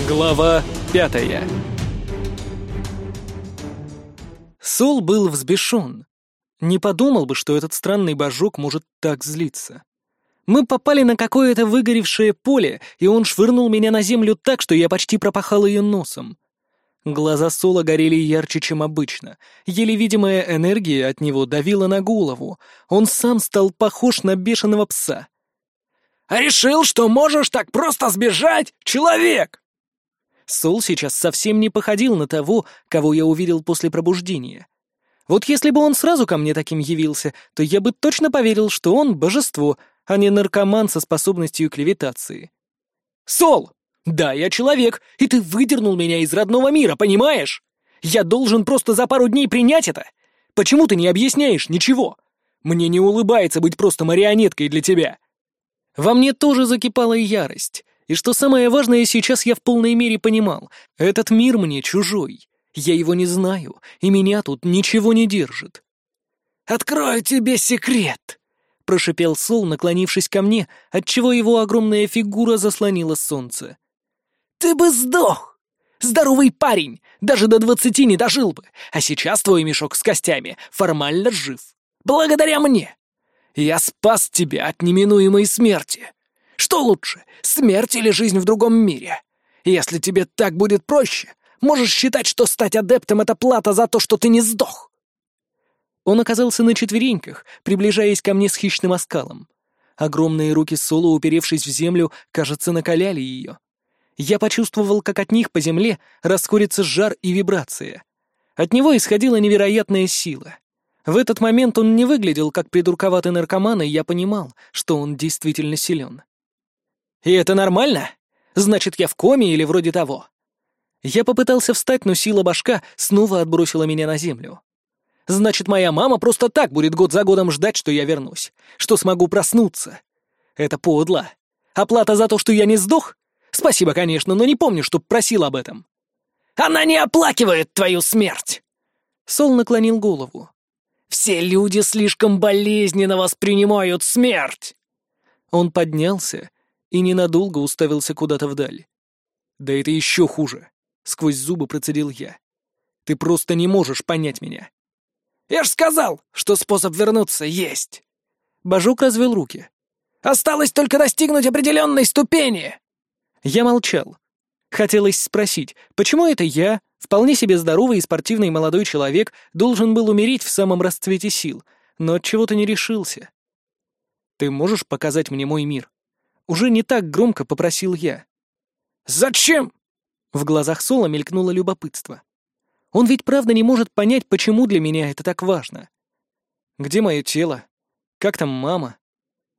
Глава пятая Сол был взбешен. Не подумал бы, что этот странный божок может так злиться. Мы попали на какое-то выгоревшее поле, и он швырнул меня на землю так, что я почти пропахал ее носом. Глаза Сола горели ярче, чем обычно. Еле видимая энергия от него давила на голову. Он сам стал похож на бешеного пса. «А решил, что можешь так просто сбежать, человек!» Сол сейчас совсем не походил на того, кого я увидел после пробуждения. Вот если бы он сразу ко мне таким явился, то я бы точно поверил, что он — божество, а не наркоман со способностью к левитации. «Сол! Да, я человек, и ты выдернул меня из родного мира, понимаешь? Я должен просто за пару дней принять это? Почему ты не объясняешь ничего? Мне не улыбается быть просто марионеткой для тебя». Во мне тоже закипала ярость. И что самое важное, сейчас я в полной мере понимал, этот мир мне чужой. Я его не знаю, и меня тут ничего не держит. «Открою тебе секрет!» — прошипел Сол, наклонившись ко мне, отчего его огромная фигура заслонила солнце. «Ты бы сдох! Здоровый парень! Даже до двадцати не дожил бы, а сейчас твой мешок с костями формально жив. Благодаря мне! Я спас тебя от неминуемой смерти!» Что лучше, смерть или жизнь в другом мире? Если тебе так будет проще, можешь считать, что стать адептом — это плата за то, что ты не сдох». Он оказался на четвереньках, приближаясь ко мне с хищным оскалом. Огромные руки Соло, уперевшись в землю, кажется, накаляли ее. Я почувствовал, как от них по земле расходится жар и вибрация. От него исходила невероятная сила. В этот момент он не выглядел как придурковатый наркоман, и я понимал, что он действительно силен. «И это нормально? Значит, я в коме или вроде того?» Я попытался встать, но сила башка снова отбросила меня на землю. «Значит, моя мама просто так будет год за годом ждать, что я вернусь, что смогу проснуться. Это подло. Оплата за то, что я не сдох? Спасибо, конечно, но не помню, чтоб просил об этом». «Она не оплакивает твою смерть!» Сол наклонил голову. «Все люди слишком болезненно воспринимают смерть!» Он поднялся и ненадолго уставился куда-то вдаль. «Да это еще хуже!» — сквозь зубы процедил я. «Ты просто не можешь понять меня!» «Я ж сказал, что способ вернуться есть!» Бажук развел руки. «Осталось только достигнуть определенной ступени!» Я молчал. Хотелось спросить, почему это я, вполне себе здоровый и спортивный молодой человек, должен был умереть в самом расцвете сил, но от чего то не решился. «Ты можешь показать мне мой мир?» Уже не так громко попросил я. «Зачем?» В глазах Сола мелькнуло любопытство. Он ведь правда не может понять, почему для меня это так важно. Где мое тело? Как там мама?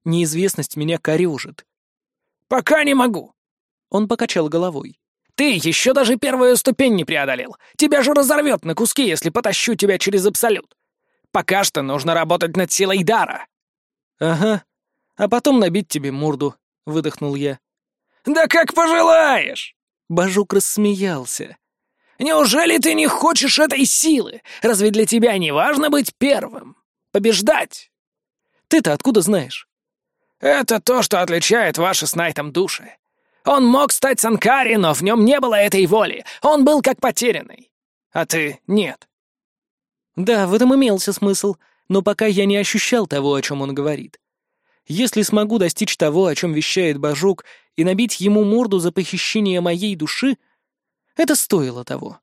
Неизвестность меня корежит. «Пока не могу!» Он покачал головой. «Ты еще даже первую ступень не преодолел. Тебя же разорвет на куски, если потащу тебя через Абсолют. Пока что нужно работать над силой дара». «Ага. А потом набить тебе морду. — выдохнул я. «Да как пожелаешь!» Бажук рассмеялся. «Неужели ты не хочешь этой силы? Разве для тебя не важно быть первым? Побеждать?» «Ты-то откуда знаешь?» «Это то, что отличает ваши с Найтом души. Он мог стать Санкари, но в нем не было этой воли. Он был как потерянный. А ты — нет». Да, в этом имелся смысл, но пока я не ощущал того, о чем он говорит. Если смогу достичь того, о чем вещает Бажук, и набить ему морду за похищение моей души, это стоило того.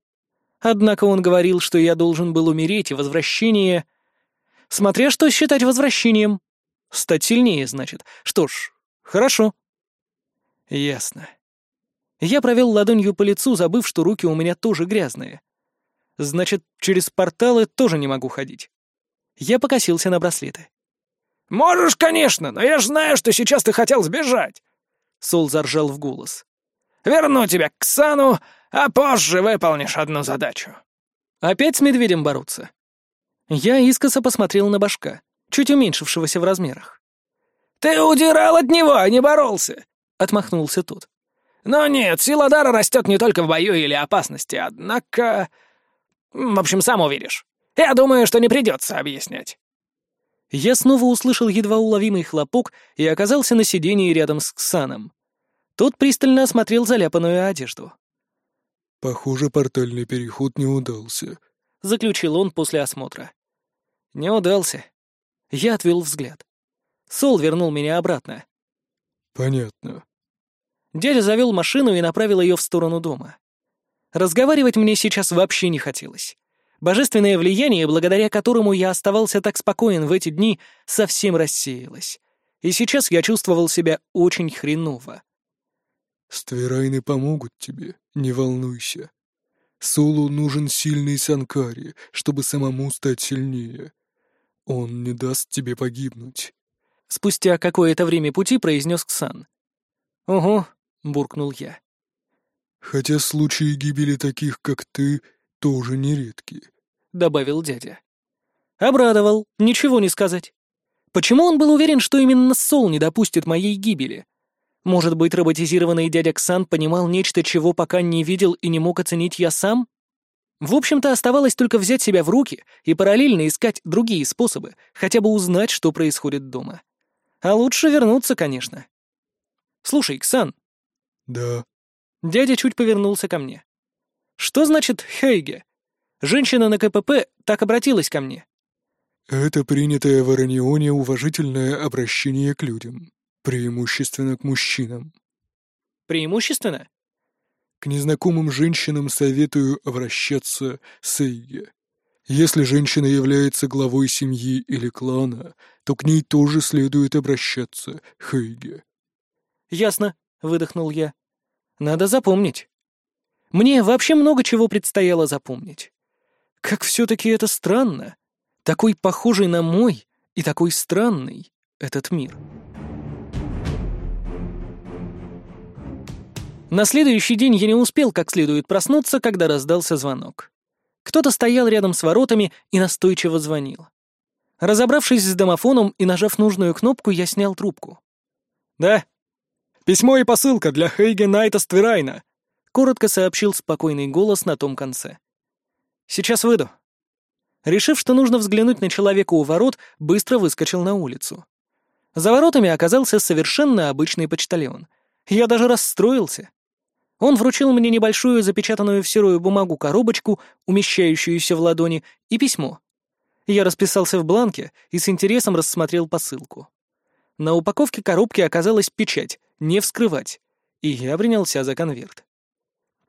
Однако он говорил, что я должен был умереть, и возвращение... Смотря что считать возвращением. Стать сильнее, значит. Что ж, хорошо. Ясно. Я провел ладонью по лицу, забыв, что руки у меня тоже грязные. Значит, через порталы тоже не могу ходить. Я покосился на браслеты. «Можешь, конечно, но я ж знаю, что сейчас ты хотел сбежать!» Сол заржал в голос. «Верну тебя к Сану, а позже выполнишь одну задачу». «Опять с медведем бороться?» Я искоса посмотрел на башка, чуть уменьшившегося в размерах. «Ты удирал от него, а не боролся!» — отмахнулся тот. «Но нет, сила дара растет не только в бою или опасности, однако... В общем, сам увидишь. Я думаю, что не придется объяснять». Я снова услышал едва уловимый хлопок и оказался на сидении рядом с Ксаном. Тот пристально осмотрел заляпанную одежду. Похоже, портальный переход не удался. Заключил он после осмотра. Не удался. Я отвел взгляд. Сол вернул меня обратно. Понятно. Дядя завел машину и направил ее в сторону дома. Разговаривать мне сейчас вообще не хотелось. Божественное влияние, благодаря которому я оставался так спокоен в эти дни, совсем рассеялось. И сейчас я чувствовал себя очень хреново. «Стверайны помогут тебе, не волнуйся. Солу нужен сильный Санкари, чтобы самому стать сильнее. Он не даст тебе погибнуть». Спустя какое-то время пути произнес Ксан. «Ого», — буркнул я. «Хотя случаи гибели таких, как ты, тоже нередки», — добавил дядя. Обрадовал, ничего не сказать. Почему он был уверен, что именно Сол не допустит моей гибели? Может быть, роботизированный дядя Ксан понимал нечто, чего пока не видел и не мог оценить я сам? В общем-то, оставалось только взять себя в руки и параллельно искать другие способы, хотя бы узнать, что происходит дома. А лучше вернуться, конечно. «Слушай, Ксан». «Да». Дядя чуть повернулся ко мне. «Что значит Хейге? Женщина на КПП так обратилась ко мне». «Это принятое в Аранионе уважительное обращение к людям, преимущественно к мужчинам». «Преимущественно?» К незнакомым женщинам советую обращаться с Эйге. Если женщина является главой семьи или клана, то к ней тоже следует обращаться, Хейге. «Ясно», — выдохнул я. «Надо запомнить. Мне вообще много чего предстояло запомнить. Как все-таки это странно. Такой похожий на мой и такой странный этот мир». На следующий день я не успел как следует проснуться, когда раздался звонок. Кто-то стоял рядом с воротами и настойчиво звонил. Разобравшись с домофоном и нажав нужную кнопку, я снял трубку. «Да. Письмо и посылка для Хейге Найта Стверайна», — коротко сообщил спокойный голос на том конце. «Сейчас выйду». Решив, что нужно взглянуть на человека у ворот, быстро выскочил на улицу. За воротами оказался совершенно обычный почтальон. Я даже расстроился. Он вручил мне небольшую запечатанную в серую бумагу коробочку, умещающуюся в ладони, и письмо. Я расписался в бланке и с интересом рассмотрел посылку. На упаковке коробки оказалась печать «Не вскрывать», и я принялся за конверт.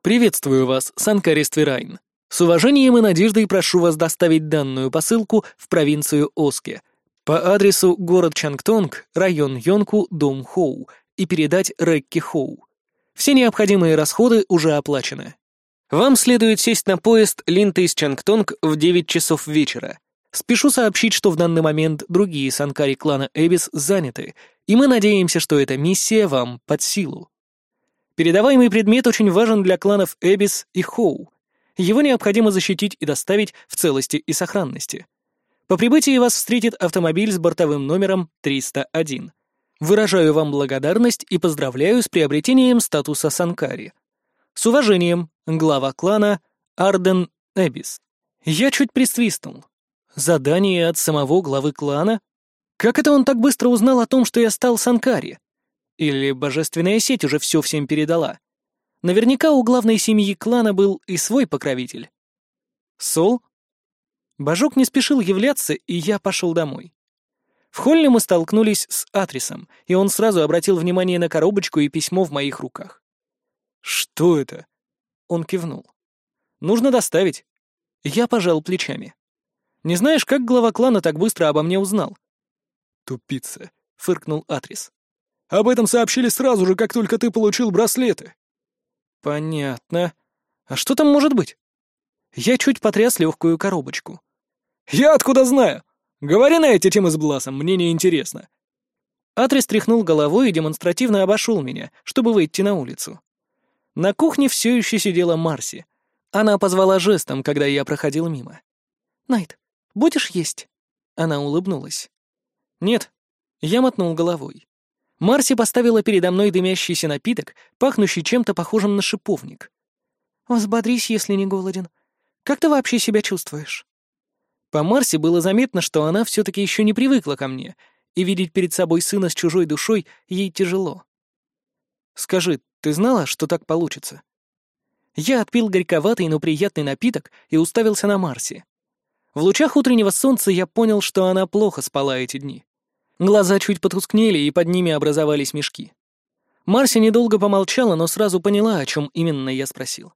«Приветствую вас, Санкари Ствирайн. С уважением и надеждой прошу вас доставить данную посылку в провинцию Оске по адресу город Чангтонг, район Йонку, дом Хоу, и передать Рекки Хоу. Все необходимые расходы уже оплачены. Вам следует сесть на поезд Линта из Чангтонг в 9 часов вечера. Спешу сообщить, что в данный момент другие санкари клана Эбис заняты, и мы надеемся, что эта миссия вам под силу. Передаваемый предмет очень важен для кланов Эбис и Хоу. Его необходимо защитить и доставить в целости и сохранности. По прибытии вас встретит автомобиль с бортовым номером 301. Выражаю вам благодарность и поздравляю с приобретением статуса Санкари. С уважением, глава клана Арден Эбис. Я чуть присвистнул. Задание от самого главы клана? Как это он так быстро узнал о том, что я стал Санкари? Или божественная сеть уже все всем передала? Наверняка у главной семьи клана был и свой покровитель. Сол? Божок не спешил являться, и я пошел домой. В холле мы столкнулись с Атрисом, и он сразу обратил внимание на коробочку и письмо в моих руках. «Что это?» Он кивнул. «Нужно доставить». Я пожал плечами. «Не знаешь, как глава клана так быстро обо мне узнал?» «Тупица», — фыркнул Атрис. «Об этом сообщили сразу же, как только ты получил браслеты». «Понятно. А что там может быть?» Я чуть потряс легкую коробочку. «Я откуда знаю?» Говори на эти темы с Бласом, мне не интересно. Атрис тряхнул головой и демонстративно обошел меня, чтобы выйти на улицу. На кухне все еще сидела Марси. Она позвала жестом, когда я проходил мимо. «Найт, будешь есть?» Она улыбнулась. «Нет». Я мотнул головой. Марси поставила передо мной дымящийся напиток, пахнущий чем-то похожим на шиповник. «Взбодрись, если не голоден. Как ты вообще себя чувствуешь?» По Марсе было заметно, что она все-таки еще не привыкла ко мне, и видеть перед собой сына с чужой душой ей тяжело. «Скажи, ты знала, что так получится?» Я отпил горьковатый, но приятный напиток и уставился на Марси. В лучах утреннего солнца я понял, что она плохо спала эти дни. Глаза чуть потускнели, и под ними образовались мешки. Марси недолго помолчала, но сразу поняла, о чем именно я спросил.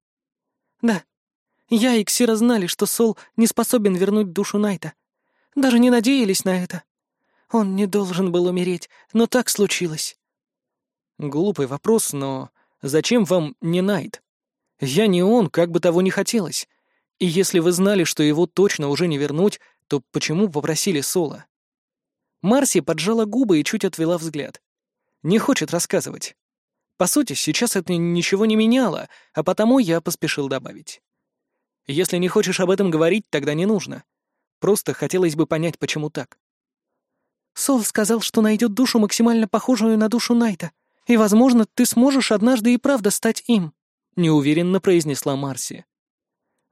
«Да, я и Ксира знали, что Сол не способен вернуть душу Найта. Даже не надеялись на это. Он не должен был умереть, но так случилось». Глупый вопрос, но зачем вам не Найт? Я не он, как бы того ни хотелось. И если вы знали, что его точно уже не вернуть, то почему попросили Сола? Марси поджала губы и чуть отвела взгляд. Не хочет рассказывать. По сути, сейчас это ничего не меняло, а потому я поспешил добавить. Если не хочешь об этом говорить, тогда не нужно. Просто хотелось бы понять, почему так. Сол сказал, что найдет душу максимально похожую на душу Найта, и, возможно, ты сможешь однажды и правда стать им», — неуверенно произнесла Марси.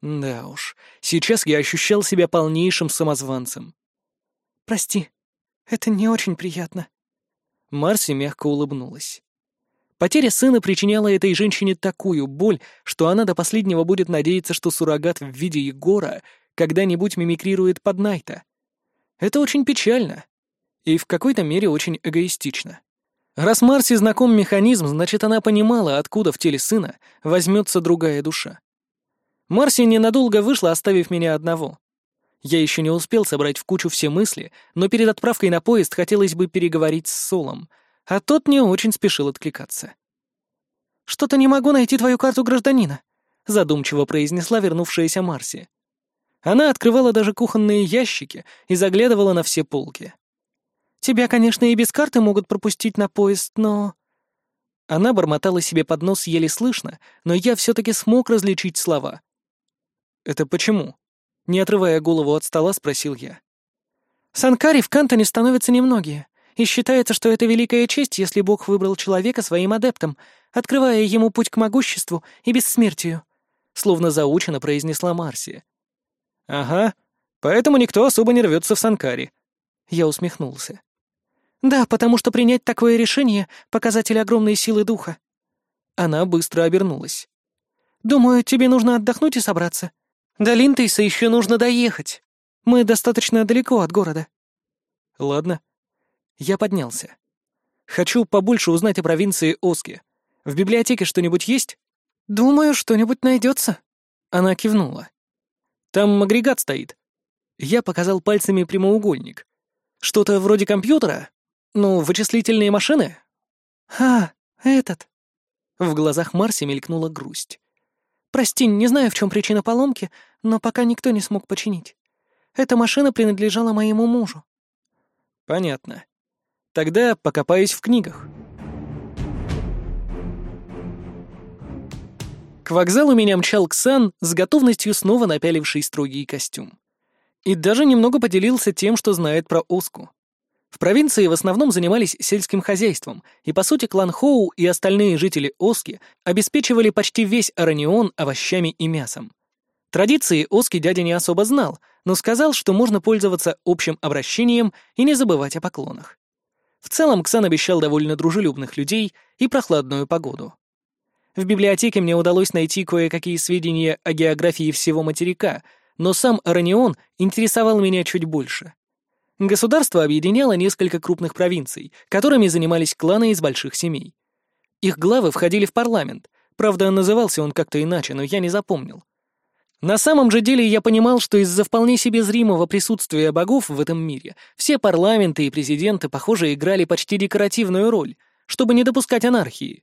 Да уж, сейчас я ощущал себя полнейшим самозванцем. «Прости, это не очень приятно». Марси мягко улыбнулась. Потеря сына причиняла этой женщине такую боль, что она до последнего будет надеяться, что суррогат в виде Егора когда-нибудь мимикрирует под Найта. Это очень печально. И в какой-то мере очень эгоистично. Раз Марси знаком механизм, значит, она понимала, откуда в теле сына возьмется другая душа. Марси ненадолго вышла, оставив меня одного. Я еще не успел собрать в кучу все мысли, но перед отправкой на поезд хотелось бы переговорить с Солом, а тот не очень спешил откликаться. «Что-то не могу найти твою карту гражданина», — задумчиво произнесла вернувшаяся Марси. Она открывала даже кухонные ящики и заглядывала на все полки. Тебя, конечно, и без карты могут пропустить на поезд, но...» Она бормотала себе под нос еле слышно, но я все-таки смог различить слова. «Это почему?» Не отрывая голову от стола, спросил я. «Санкари в Кантоне становятся немногие, и считается, что это великая честь, если Бог выбрал человека своим адептом, открывая ему путь к могуществу и бессмертию», словно заучено произнесла Марсия. «Ага, поэтому никто особо не рвется в Санкари». Я усмехнулся. «Да, потому что принять такое решение — показатель огромной силы духа». Она быстро обернулась. «Думаю, тебе нужно отдохнуть и собраться. До Линтейса еще нужно доехать. Мы достаточно далеко от города». «Ладно». Я поднялся. «Хочу побольше узнать о провинции Оски. В библиотеке что-нибудь есть?» «Думаю, что-нибудь найдется». Она кивнула. «Там агрегат стоит». Я показал пальцами прямоугольник. «Что-то вроде компьютера? «Ну, вычислительные машины?» «А, этот...» В глазах Марси мелькнула грусть. «Прости, не знаю, в чем причина поломки, но пока никто не смог починить. Эта машина принадлежала моему мужу». «Понятно. Тогда покопаюсь в книгах». К вокзалу меня мчал Ксан с готовностью снова напяливший строгий костюм. И даже немного поделился тем, что знает про Оску. В провинции в основном занимались сельским хозяйством, и, по сути, клан Хоу и остальные жители Оски обеспечивали почти весь Аранион овощами и мясом. Традиции Оски дядя не особо знал, но сказал, что можно пользоваться общим обращением и не забывать о поклонах. В целом, Ксан обещал довольно дружелюбных людей и прохладную погоду. В библиотеке мне удалось найти кое-какие сведения о географии всего материка, но сам Аранион интересовал меня чуть больше. Государство объединяло несколько крупных провинций, которыми занимались кланы из больших семей. Их главы входили в парламент, правда, назывался он как-то иначе, но я не запомнил. На самом же деле я понимал, что из-за вполне себе зримого присутствия богов в этом мире все парламенты и президенты, похоже, играли почти декоративную роль, чтобы не допускать анархии.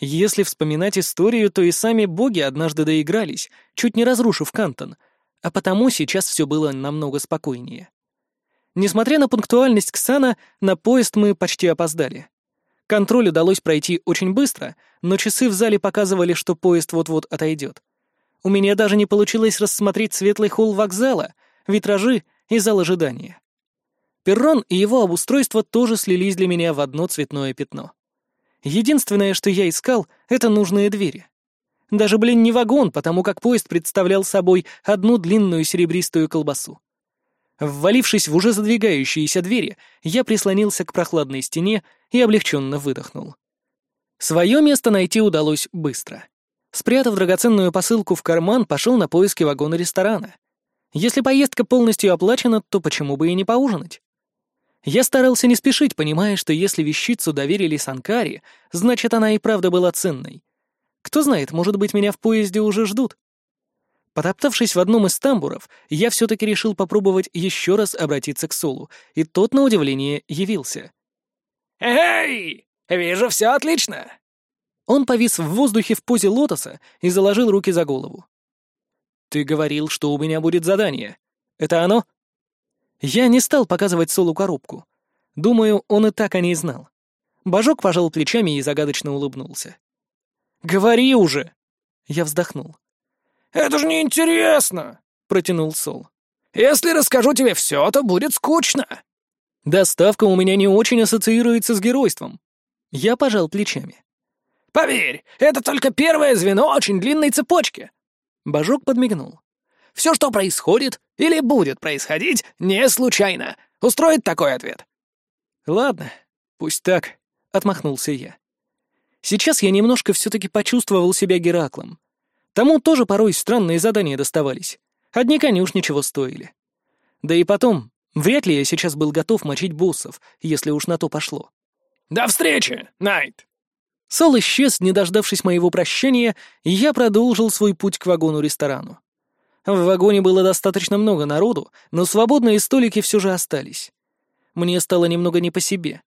Если вспоминать историю, то и сами боги однажды доигрались, чуть не разрушив Кантон, а потому сейчас все было намного спокойнее. Несмотря на пунктуальность Ксана, на поезд мы почти опоздали. Контроль удалось пройти очень быстро, но часы в зале показывали, что поезд вот-вот отойдет. У меня даже не получилось рассмотреть светлый холл вокзала, витражи и зал ожидания. Перрон и его обустройство тоже слились для меня в одно цветное пятно. Единственное, что я искал, — это нужные двери. Даже, блин, не вагон, потому как поезд представлял собой одну длинную серебристую колбасу. Ввалившись в уже задвигающиеся двери, я прислонился к прохладной стене и облегченно выдохнул. Свое место найти удалось быстро. Спрятав драгоценную посылку в карман, пошел на поиски вагона ресторана. Если поездка полностью оплачена, то почему бы и не поужинать? Я старался не спешить, понимая, что если вещицу доверили Санкари, значит, она и правда была ценной. Кто знает, может быть, меня в поезде уже ждут. Потоптавшись в одном из тамбуров, я все-таки решил попробовать еще раз обратиться к Солу, и тот, на удивление, явился. «Эй, вижу, все отлично!» Он повис в воздухе в позе лотоса и заложил руки за голову. «Ты говорил, что у меня будет задание. Это оно?» Я не стал показывать Солу коробку. Думаю, он и так о ней знал. Божок пожал плечами и загадочно улыбнулся. «Говори уже!» Я вздохнул. «Это же неинтересно!» — протянул Сол. «Если расскажу тебе все, то будет скучно!» «Доставка у меня не очень ассоциируется с геройством». Я пожал плечами. «Поверь, это только первое звено очень длинной цепочки!» Божок подмигнул. «Все, что происходит или будет происходить, не случайно. Устроит такой ответ?» «Ладно, пусть так», — отмахнулся я. Сейчас я немножко все-таки почувствовал себя Гераклом. Тому тоже порой странные задания доставались. Одни конюш ничего стоили. Да и потом, вряд ли я сейчас был готов мочить боссов, если уж на то пошло. «До встречи, Найт!» Сол исчез, не дождавшись моего прощания, и я продолжил свой путь к вагону-ресторану. В вагоне было достаточно много народу, но свободные столики все же остались. Мне стало немного не по себе.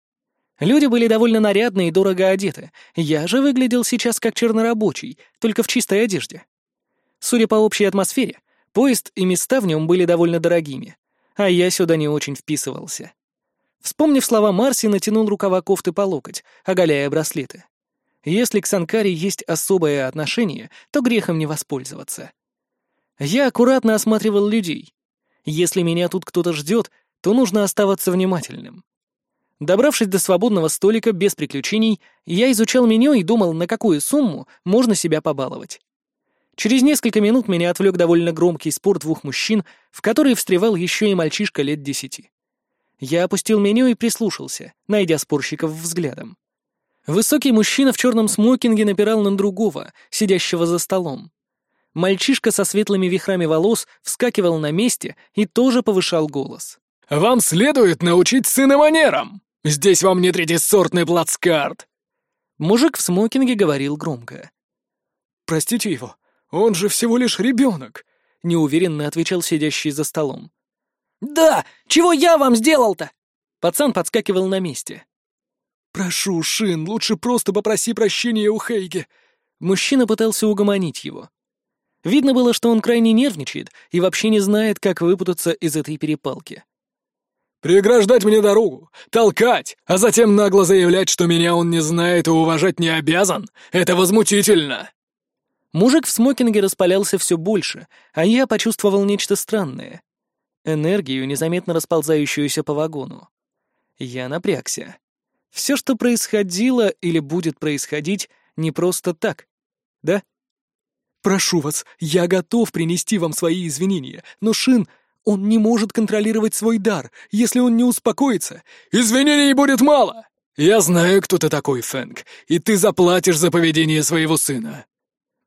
Люди были довольно нарядные и дорого одеты. Я же выглядел сейчас как чернорабочий, только в чистой одежде. Судя по общей атмосфере, поезд и места в нем были довольно дорогими, а я сюда не очень вписывался. Вспомнив слова Марси, натянул рукава кофты по локоть, оголяя браслеты. Если к Санкаре есть особое отношение, то грехом не воспользоваться. Я аккуратно осматривал людей. Если меня тут кто-то ждет, то нужно оставаться внимательным. Добравшись до свободного столика без приключений, я изучал меню и думал, на какую сумму можно себя побаловать. Через несколько минут меня отвлек довольно громкий спор двух мужчин, в который встревал еще и мальчишка лет десяти. Я опустил меню и прислушался, найдя спорщиков взглядом. Высокий мужчина в черном смокинге напирал на другого, сидящего за столом. Мальчишка со светлыми вихрами волос вскакивал на месте и тоже повышал голос. «Вам следует научить сына манерам!» Здесь вам не третьесортный плацкарт!» Мужик в смокинге говорил громко. «Простите его, он же всего лишь ребенок», — неуверенно отвечал сидящий за столом. «Да, чего я вам сделал-то?» Пацан подскакивал на месте. «Прошу, Шин, лучше просто попроси прощения у Хейги». Мужчина пытался угомонить его. Видно было, что он крайне нервничает и вообще не знает, как выпутаться из этой перепалки. Преграждать мне дорогу, толкать, а затем нагло заявлять, что меня он не знает и уважать не обязан, это возмутительно!» Мужик в смокинге распалялся все больше, а я почувствовал нечто странное. Энергию, незаметно расползающуюся по вагону. Я напрягся. Все, что происходило или будет происходить, не просто так, да? «Прошу вас, я готов принести вам свои извинения, но Шин он не может контролировать свой дар, если он не успокоится. Извинений будет мало! Я знаю, кто ты такой, Фэнк, и ты заплатишь за поведение своего сына.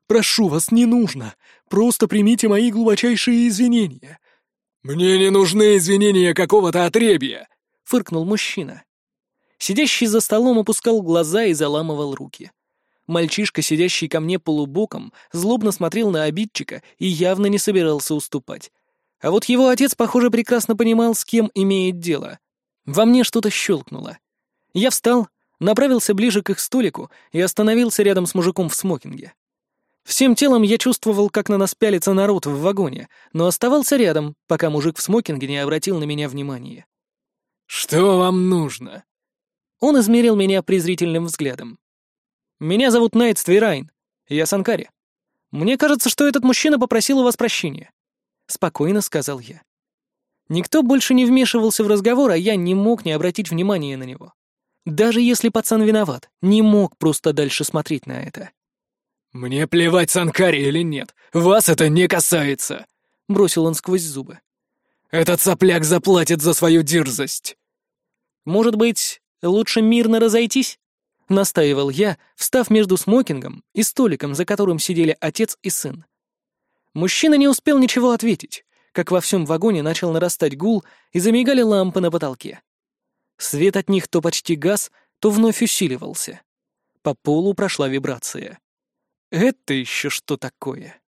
Прошу вас, не нужно. Просто примите мои глубочайшие извинения. Мне не нужны извинения какого-то отребья, фыркнул мужчина. Сидящий за столом опускал глаза и заламывал руки. Мальчишка, сидящий ко мне полубоком, злобно смотрел на обидчика и явно не собирался уступать. А вот его отец, похоже, прекрасно понимал, с кем имеет дело. Во мне что-то щелкнуло. Я встал, направился ближе к их столику и остановился рядом с мужиком в смокинге. Всем телом я чувствовал, как на нас пялится народ в вагоне, но оставался рядом, пока мужик в смокинге не обратил на меня внимания. «Что вам нужно?» Он измерил меня презрительным взглядом. «Меня зовут Найт Ствирайн. Я Санкари. Мне кажется, что этот мужчина попросил у вас прощения. — спокойно сказал я. Никто больше не вмешивался в разговор, а я не мог не обратить внимания на него. Даже если пацан виноват, не мог просто дальше смотреть на это. «Мне плевать, Санкари или нет, вас это не касается!» — бросил он сквозь зубы. «Этот сопляк заплатит за свою дерзость!» «Может быть, лучше мирно разойтись?» — настаивал я, встав между смокингом и столиком, за которым сидели отец и сын. Мужчина не успел ничего ответить, как во всем вагоне начал нарастать гул и замигали лампы на потолке. Свет от них то почти гас, то вновь усиливался. По полу прошла вибрация. Это еще что такое?